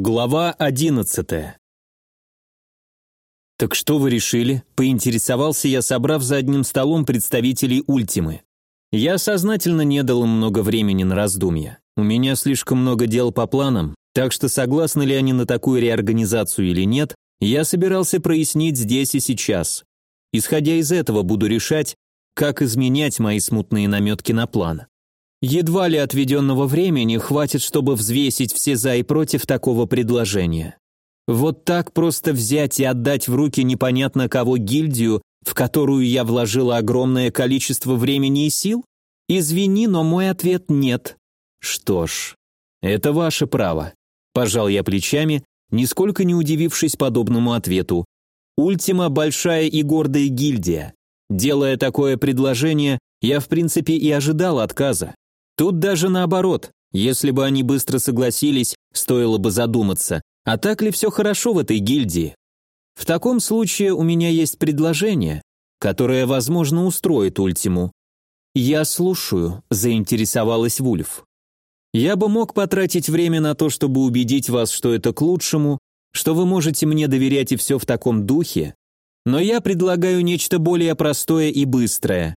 Глава одиннадцатая. «Так что вы решили?» – поинтересовался я, собрав за одним столом представителей Ультимы. Я сознательно не дал им много времени на раздумья. У меня слишком много дел по планам, так что согласны ли они на такую реорганизацию или нет, я собирался прояснить здесь и сейчас. Исходя из этого буду решать, как изменять мои смутные наметки на план. Едва ли отведенного времени хватит, чтобы взвесить все за и против такого предложения. Вот так просто взять и отдать в руки непонятно кого гильдию, в которую я вложила огромное количество времени и сил? Извини, но мой ответ нет. Что ж, это ваше право. Пожал я плечами, нисколько не удивившись подобному ответу. Ультима – большая и гордая гильдия. Делая такое предложение, я в принципе и ожидал отказа. Тут даже наоборот. Если бы они быстро согласились, стоило бы задуматься, а так ли все хорошо в этой гильдии? В таком случае у меня есть предложение, которое, возможно, устроит Ультиму. «Я слушаю», – заинтересовалась Вульф. «Я бы мог потратить время на то, чтобы убедить вас, что это к лучшему, что вы можете мне доверять и все в таком духе, но я предлагаю нечто более простое и быстрое.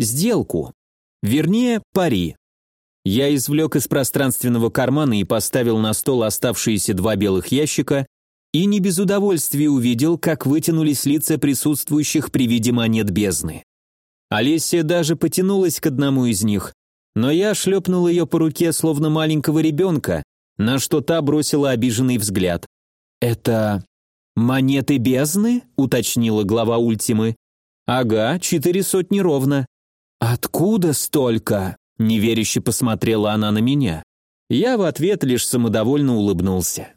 Сделку. Вернее, пари. Я извлек из пространственного кармана и поставил на стол оставшиеся два белых ящика и не без удовольствия увидел, как вытянулись лица присутствующих при виде монет бездны. Олеся даже потянулась к одному из них, но я шлепнул ее по руке, словно маленького ребенка, на что та бросила обиженный взгляд. «Это монеты бездны?» — уточнила глава Ультимы. «Ага, четыре сотни ровно». «Откуда столько?» Неверяще посмотрела она на меня. Я в ответ лишь самодовольно улыбнулся.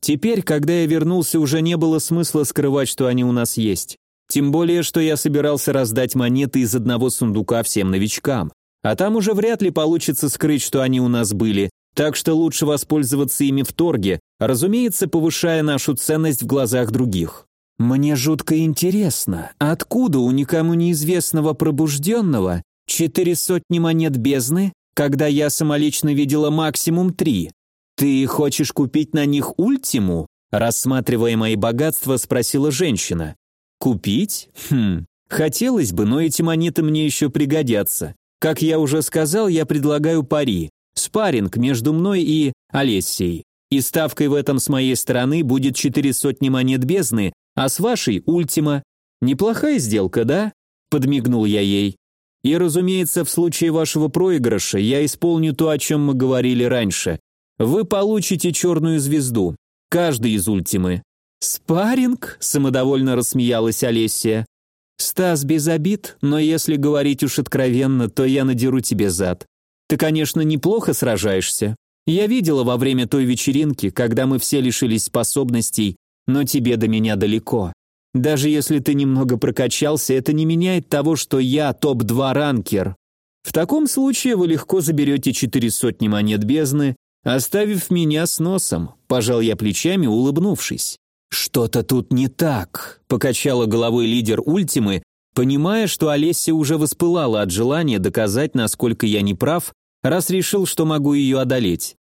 Теперь, когда я вернулся, уже не было смысла скрывать, что они у нас есть. Тем более, что я собирался раздать монеты из одного сундука всем новичкам. А там уже вряд ли получится скрыть, что они у нас были, так что лучше воспользоваться ими в торге, разумеется, повышая нашу ценность в глазах других. Мне жутко интересно, откуда у никому неизвестного пробужденного Четыре сотни монет бездны, когда я самолично видела максимум три. Ты хочешь купить на них ультиму? Рассматривая мои богатства, спросила женщина. Купить? Хм, хотелось бы, но эти монеты мне еще пригодятся. Как я уже сказал, я предлагаю пари. Спарринг между мной и Олесей. И ставкой в этом с моей стороны будет четыре сотни монет бездны, а с вашей – ультима. Неплохая сделка, да? Подмигнул я ей. И, разумеется, в случае вашего проигрыша я исполню то, о чем мы говорили раньше. Вы получите черную звезду. Каждый из ультимы. «Спарринг?» – самодовольно рассмеялась Олеся. «Стас без обид, но если говорить уж откровенно, то я надеру тебе зад. Ты, конечно, неплохо сражаешься. Я видела во время той вечеринки, когда мы все лишились способностей, но тебе до меня далеко. Даже если ты немного прокачался, это не меняет того, что я топ-2 ранкер. В таком случае вы легко заберете четыре сотни монет бездны, оставив меня с носом», – пожал я плечами, улыбнувшись. «Что-то тут не так», – покачала головой лидер Ультимы, понимая, что Олеся уже воспылала от желания доказать, насколько я не прав, раз решил, что могу ее одолеть.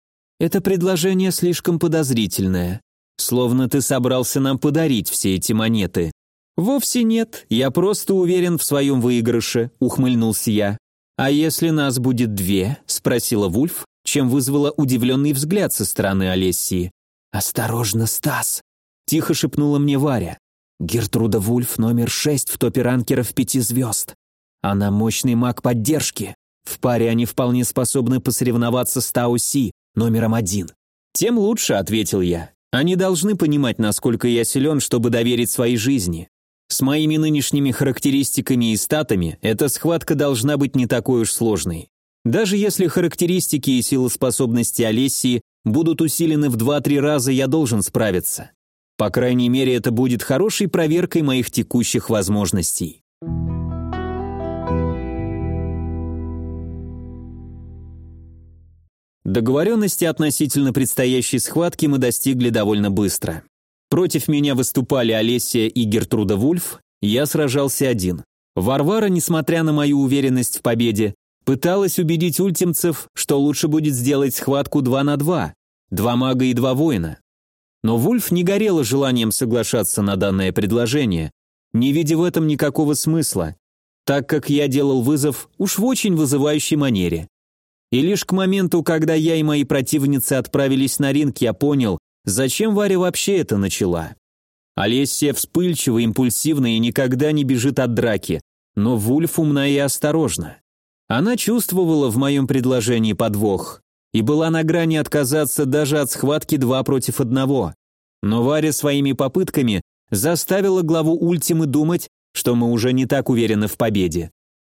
«Это предложение слишком подозрительное. Словно ты собрался нам подарить все эти монеты. Вовсе нет, я просто уверен в своем выигрыше, ухмыльнулся я. А если нас будет две? спросила Вульф, чем вызвала удивленный взгляд со стороны Олесии. «Осторожно, Стас!» – тихо шепнула мне Варя. «Гертруда Вульф номер шесть в топе ранкеров пяти звезд. Она мощный маг поддержки. В паре они вполне способны посоревноваться с Тау Си, номером один». «Тем лучше», – ответил я. Они должны понимать, насколько я силен, чтобы доверить своей жизни. С моими нынешними характеристиками и статами эта схватка должна быть не такой уж сложной. Даже если характеристики и силоспособности Олесии будут усилены в 2-3 раза, я должен справиться. По крайней мере, это будет хорошей проверкой моих текущих возможностей. Договоренности относительно предстоящей схватки мы достигли довольно быстро. Против меня выступали Олеся и Гертруда Вульф, я сражался один. Варвара, несмотря на мою уверенность в победе, пыталась убедить ультимцев, что лучше будет сделать схватку 2 на 2, два мага и два воина. Но Вульф не горела желанием соглашаться на данное предложение, не видя в этом никакого смысла, так как я делал вызов уж в очень вызывающей манере. И лишь к моменту, когда я и мои противницы отправились на ринг, я понял, зачем Варя вообще это начала. Олеся вспыльчива, импульсивна и никогда не бежит от драки, но Вульф умна и осторожна. Она чувствовала в моем предложении подвох и была на грани отказаться даже от схватки два против одного. Но Варя своими попытками заставила главу Ультимы думать, что мы уже не так уверены в победе.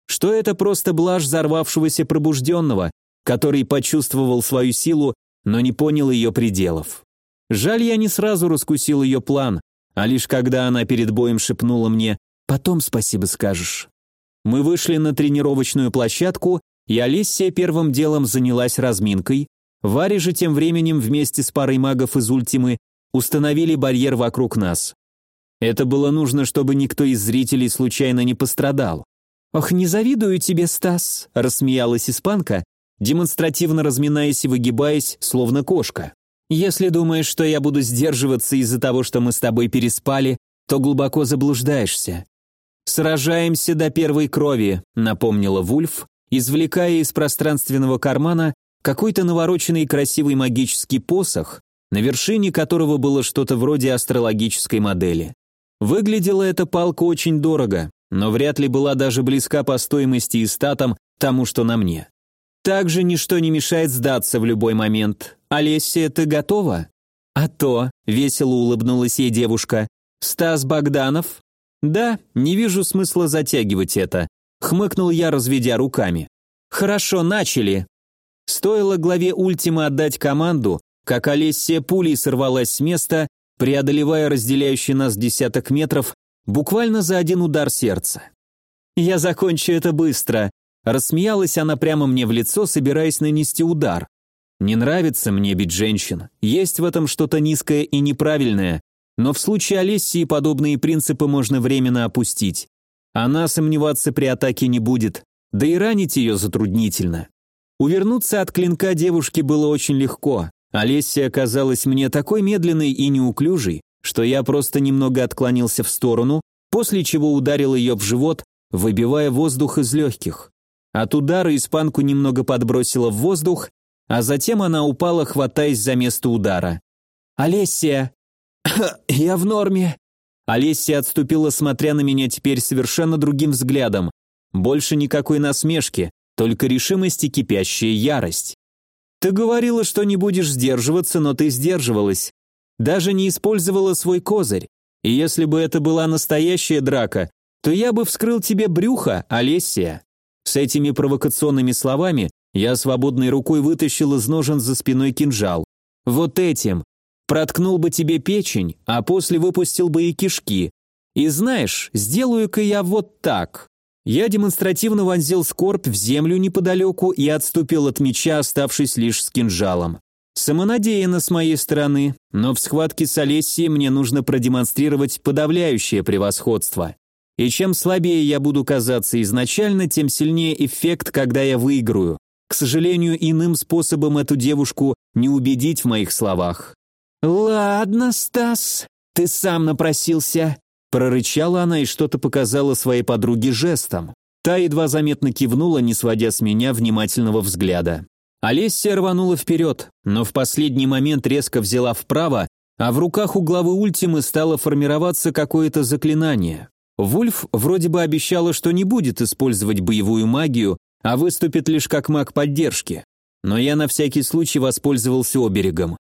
Что это просто блажь взорвавшегося пробужденного, который почувствовал свою силу, но не понял ее пределов. Жаль, я не сразу раскусил ее план, а лишь когда она перед боем шепнула мне «потом спасибо скажешь». Мы вышли на тренировочную площадку, и Олессия первым делом занялась разминкой, Варя же тем временем вместе с парой магов из Ультимы установили барьер вокруг нас. Это было нужно, чтобы никто из зрителей случайно не пострадал. «Ох, не завидую тебе, Стас», – рассмеялась испанка, демонстративно разминаясь и выгибаясь, словно кошка. «Если думаешь, что я буду сдерживаться из-за того, что мы с тобой переспали, то глубоко заблуждаешься. Сражаемся до первой крови», – напомнила Вульф, извлекая из пространственного кармана какой-то навороченный красивый магический посох, на вершине которого было что-то вроде астрологической модели. Выглядела эта палка очень дорого, но вряд ли была даже близка по стоимости и статам тому, что на мне. Также ничто не мешает сдаться в любой момент. Олеся, ты готова? А то, весело улыбнулась ей девушка. Стас Богданов? Да, не вижу смысла затягивать это. Хмыкнул я, разведя руками. Хорошо, начали. Стоило главе Ультима отдать команду, как Олеся пулей сорвалась с места преодолевая разделяющий нас десяток метров, буквально за один удар сердца. «Я закончу это быстро», – рассмеялась она прямо мне в лицо, собираясь нанести удар. «Не нравится мне бить женщин, есть в этом что-то низкое и неправильное, но в случае Олесии подобные принципы можно временно опустить. Она сомневаться при атаке не будет, да и ранить ее затруднительно. Увернуться от клинка девушки было очень легко, Олеся оказалась мне такой медленной и неуклюжей, что я просто немного отклонился в сторону, после чего ударил ее в живот, выбивая воздух из легких. От удара испанку немного подбросило в воздух, а затем она упала, хватаясь за место удара. «Олеся!» «Я в норме!» Олеся отступила, смотря на меня теперь совершенно другим взглядом. Больше никакой насмешки, только решимость и кипящая ярость. Ты говорила, что не будешь сдерживаться, но ты сдерживалась. Даже не использовала свой козырь. И если бы это была настоящая драка, то я бы вскрыл тебе брюхо, Олесия». С этими провокационными словами я свободной рукой вытащил из ножен за спиной кинжал. «Вот этим. Проткнул бы тебе печень, а после выпустил бы и кишки. И знаешь, сделаю-ка я вот так». Я демонстративно вонзил скорбь в землю неподалеку и отступил от меча, оставшись лишь с кинжалом. Самонадеянно с моей стороны, но в схватке с Олесией мне нужно продемонстрировать подавляющее превосходство. И чем слабее я буду казаться изначально, тем сильнее эффект, когда я выиграю. К сожалению, иным способом эту девушку не убедить в моих словах. «Ладно, Стас, ты сам напросился. Прорычала она и что-то показала своей подруге жестом. Та едва заметно кивнула, не сводя с меня внимательного взгляда. Олеся рванула вперед, но в последний момент резко взяла вправо, а в руках у главы Ультимы стало формироваться какое-то заклинание. Вульф вроде бы обещала, что не будет использовать боевую магию, а выступит лишь как маг поддержки. Но я на всякий случай воспользовался оберегом.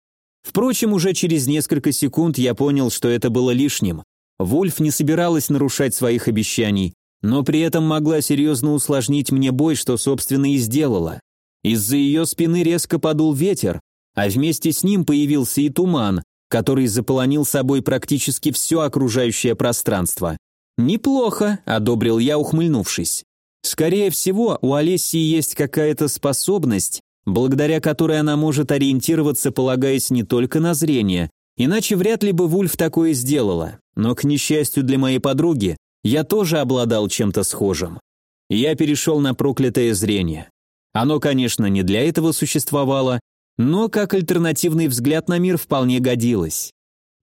Впрочем, уже через несколько секунд я понял, что это было лишним. Вульф не собиралась нарушать своих обещаний, но при этом могла серьезно усложнить мне бой, что, собственно, и сделала. Из-за ее спины резко подул ветер, а вместе с ним появился и туман, который заполонил собой практически все окружающее пространство. «Неплохо», — одобрил я, ухмыльнувшись. «Скорее всего, у Олесии есть какая-то способность, благодаря которой она может ориентироваться, полагаясь не только на зрение, Иначе вряд ли бы Вульф такое сделала. Но, к несчастью для моей подруги, я тоже обладал чем-то схожим. Я перешел на проклятое зрение. Оно, конечно, не для этого существовало, но как альтернативный взгляд на мир вполне годилось.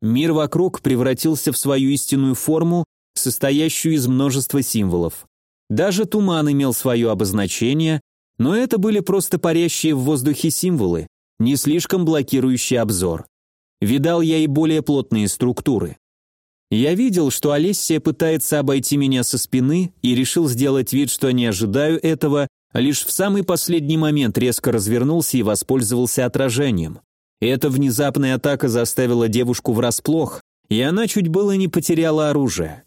Мир вокруг превратился в свою истинную форму, состоящую из множества символов. Даже туман имел свое обозначение, но это были просто парящие в воздухе символы, не слишком блокирующие обзор. Видал я и более плотные структуры. Я видел, что Олессия пытается обойти меня со спины и решил сделать вид, что не ожидаю этого, а лишь в самый последний момент резко развернулся и воспользовался отражением. Эта внезапная атака заставила девушку врасплох, и она чуть было не потеряла оружие.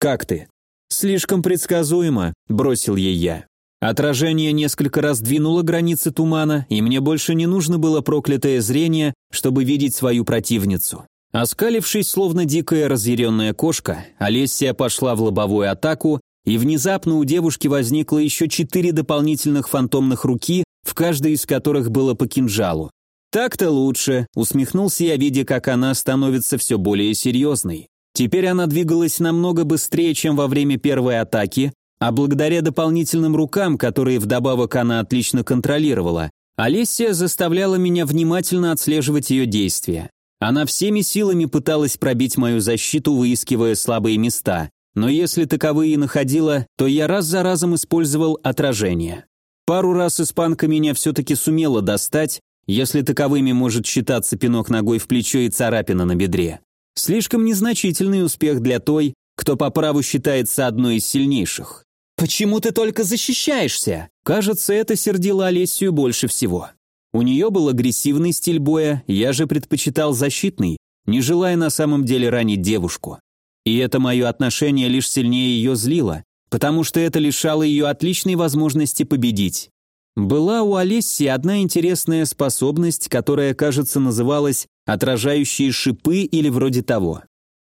«Как ты?» «Слишком предсказуемо», — бросил ей я. Отражение несколько раз двинуло границы тумана, и мне больше не нужно было проклятое зрение, чтобы видеть свою противницу. Оскалившись, словно дикая разъяренная кошка, Олесия пошла в лобовую атаку, и внезапно у девушки возникло еще четыре дополнительных фантомных руки, в каждой из которых было по кинжалу. «Так-то лучше», — усмехнулся я, видя, как она становится все более серьезной. Теперь она двигалась намного быстрее, чем во время первой атаки, а благодаря дополнительным рукам, которые вдобавок она отлично контролировала, Олеся заставляла меня внимательно отслеживать ее действия. Она всеми силами пыталась пробить мою защиту, выискивая слабые места, но если таковые находила, то я раз за разом использовал отражение. Пару раз испанка меня все-таки сумела достать, если таковыми может считаться пинок ногой в плечо и царапина на бедре. Слишком незначительный успех для той, кто по праву считается одной из сильнейших. «Почему ты только защищаешься?» Кажется, это сердило Олесию больше всего. У нее был агрессивный стиль боя, я же предпочитал защитный, не желая на самом деле ранить девушку. И это мое отношение лишь сильнее ее злило, потому что это лишало ее отличной возможности победить. Была у Олессии одна интересная способность, которая, кажется, называлась «отражающие шипы» или вроде того.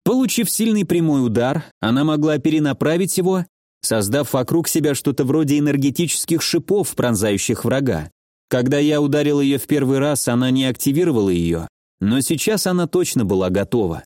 Получив сильный прямой удар, она могла перенаправить его, создав вокруг себя что-то вроде энергетических шипов, пронзающих врага. Когда я ударил ее в первый раз, она не активировала ее, но сейчас она точно была готова.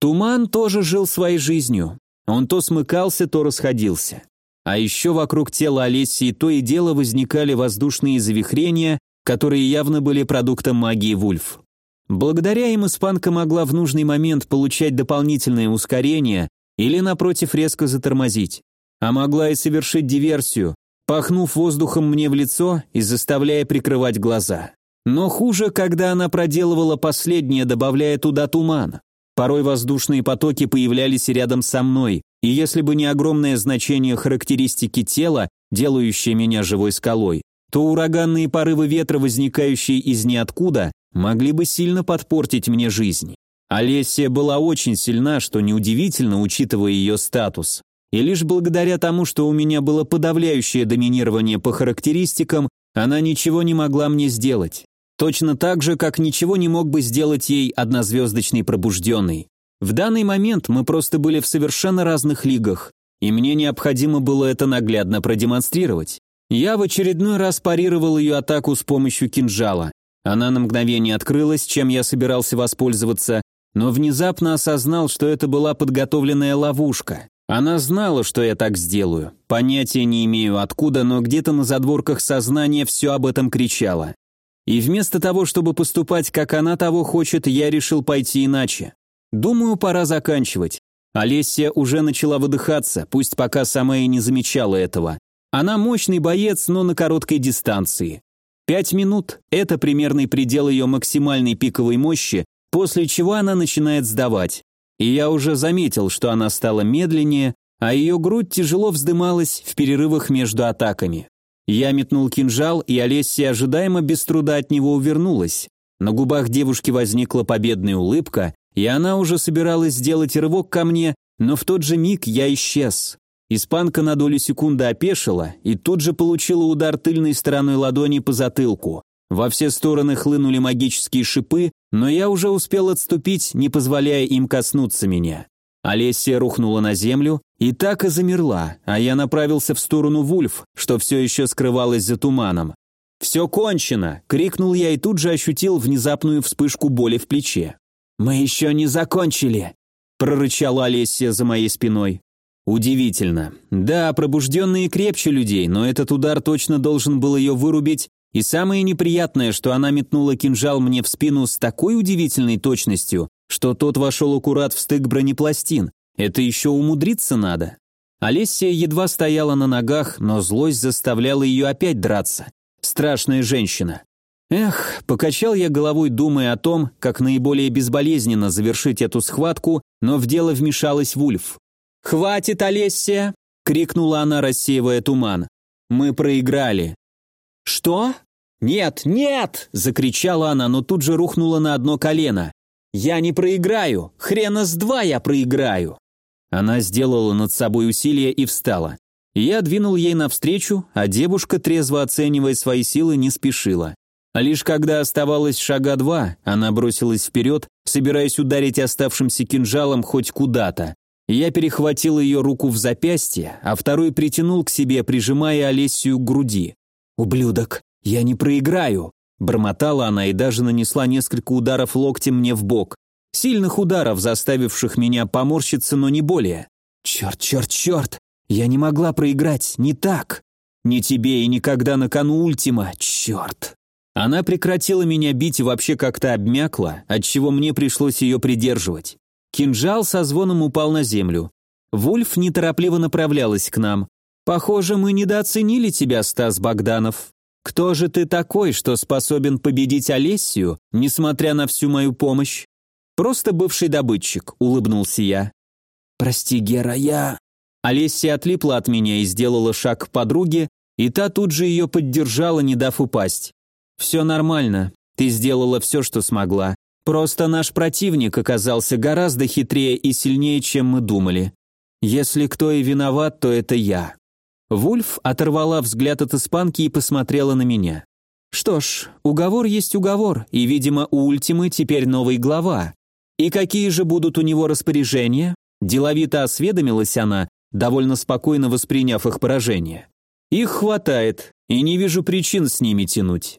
Туман тоже жил своей жизнью. Он то смыкался, то расходился. А еще вокруг тела Олесии то и дело возникали воздушные завихрения, которые явно были продуктом магии Вульф. Благодаря им испанка могла в нужный момент получать дополнительное ускорение или, напротив, резко затормозить. А могла и совершить диверсию, пахнув воздухом мне в лицо и заставляя прикрывать глаза. Но хуже, когда она проделывала последнее, добавляя туда туман. Порой воздушные потоки появлялись рядом со мной, и если бы не огромное значение характеристики тела, делающее меня живой скалой, то ураганные порывы ветра, возникающие из ниоткуда, могли бы сильно подпортить мне жизнь. Олеся была очень сильна, что неудивительно, учитывая ее статус. И лишь благодаря тому, что у меня было подавляющее доминирование по характеристикам, она ничего не могла мне сделать. Точно так же, как ничего не мог бы сделать ей однозвездочный пробужденный. В данный момент мы просто были в совершенно разных лигах, и мне необходимо было это наглядно продемонстрировать. Я в очередной раз парировал ее атаку с помощью кинжала. Она на мгновение открылась, чем я собирался воспользоваться, но внезапно осознал, что это была подготовленная ловушка. Она знала, что я так сделаю. Понятия не имею откуда, но где-то на задворках сознания все об этом кричало. И вместо того, чтобы поступать, как она того хочет, я решил пойти иначе. Думаю, пора заканчивать. Олеся уже начала выдыхаться, пусть пока сама и не замечала этого. Она мощный боец, но на короткой дистанции. Пять минут – это примерный предел ее максимальной пиковой мощи, после чего она начинает сдавать и я уже заметил, что она стала медленнее, а ее грудь тяжело вздымалась в перерывах между атаками. Я метнул кинжал, и Олеся ожидаемо без труда от него увернулась. На губах девушки возникла победная улыбка, и она уже собиралась сделать рывок ко мне, но в тот же миг я исчез. Испанка на долю секунды опешила и тут же получила удар тыльной стороной ладони по затылку. Во все стороны хлынули магические шипы, но я уже успел отступить, не позволяя им коснуться меня. Олеся рухнула на землю и так и замерла, а я направился в сторону Вульф, что все еще скрывалось за туманом. «Все кончено!» — крикнул я и тут же ощутил внезапную вспышку боли в плече. «Мы еще не закончили!» — прорычала Олеся за моей спиной. Удивительно. Да, пробужденные крепче людей, но этот удар точно должен был ее вырубить и самое неприятное, что она метнула кинжал мне в спину с такой удивительной точностью, что тот вошел аккурат в стык бронепластин. Это еще умудриться надо. Олеся едва стояла на ногах, но злость заставляла ее опять драться. Страшная женщина. Эх, покачал я головой, думая о том, как наиболее безболезненно завершить эту схватку, но в дело вмешалась Вульф. «Хватит, Олессия!» — крикнула она, рассеивая туман. «Мы проиграли». «Что?» «Нет, нет!» — закричала она, но тут же рухнула на одно колено. «Я не проиграю! Хрена с два я проиграю!» Она сделала над собой усилие и встала. Я двинул ей навстречу, а девушка, трезво оценивая свои силы, не спешила. А лишь когда оставалось шага два, она бросилась вперед, собираясь ударить оставшимся кинжалом хоть куда-то. Я перехватил ее руку в запястье, а второй притянул к себе, прижимая Олесию к груди. «Ублюдок, я не проиграю!» Бормотала она и даже нанесла несколько ударов локтем мне в бок. Сильных ударов, заставивших меня поморщиться, но не более. Черт, черт, черт! Я не могла проиграть, не так. Не тебе и никогда на кону ультима, черт. Она прекратила меня бить и вообще как-то обмякла, отчего мне пришлось ее придерживать. Кинжал со звоном упал на землю. Вульф неторопливо направлялась к нам. «Похоже, мы недооценили тебя, Стас Богданов. Кто же ты такой, что способен победить Олесию, несмотря на всю мою помощь?» «Просто бывший добытчик», — улыбнулся я. «Прости, Гера, я...» Олеся отлипла от меня и сделала шаг к подруге, и та тут же ее поддержала, не дав упасть. «Все нормально, ты сделала все, что смогла. Просто наш противник оказался гораздо хитрее и сильнее, чем мы думали. Если кто и виноват, то это я». Вульф оторвала взгляд от испанки и посмотрела на меня. «Что ж, уговор есть уговор, и, видимо, у Ультимы теперь новый глава. «И какие же будут у него распоряжения?» Деловито осведомилась она, довольно спокойно восприняв их поражение. «Их хватает, и не вижу причин с ними тянуть.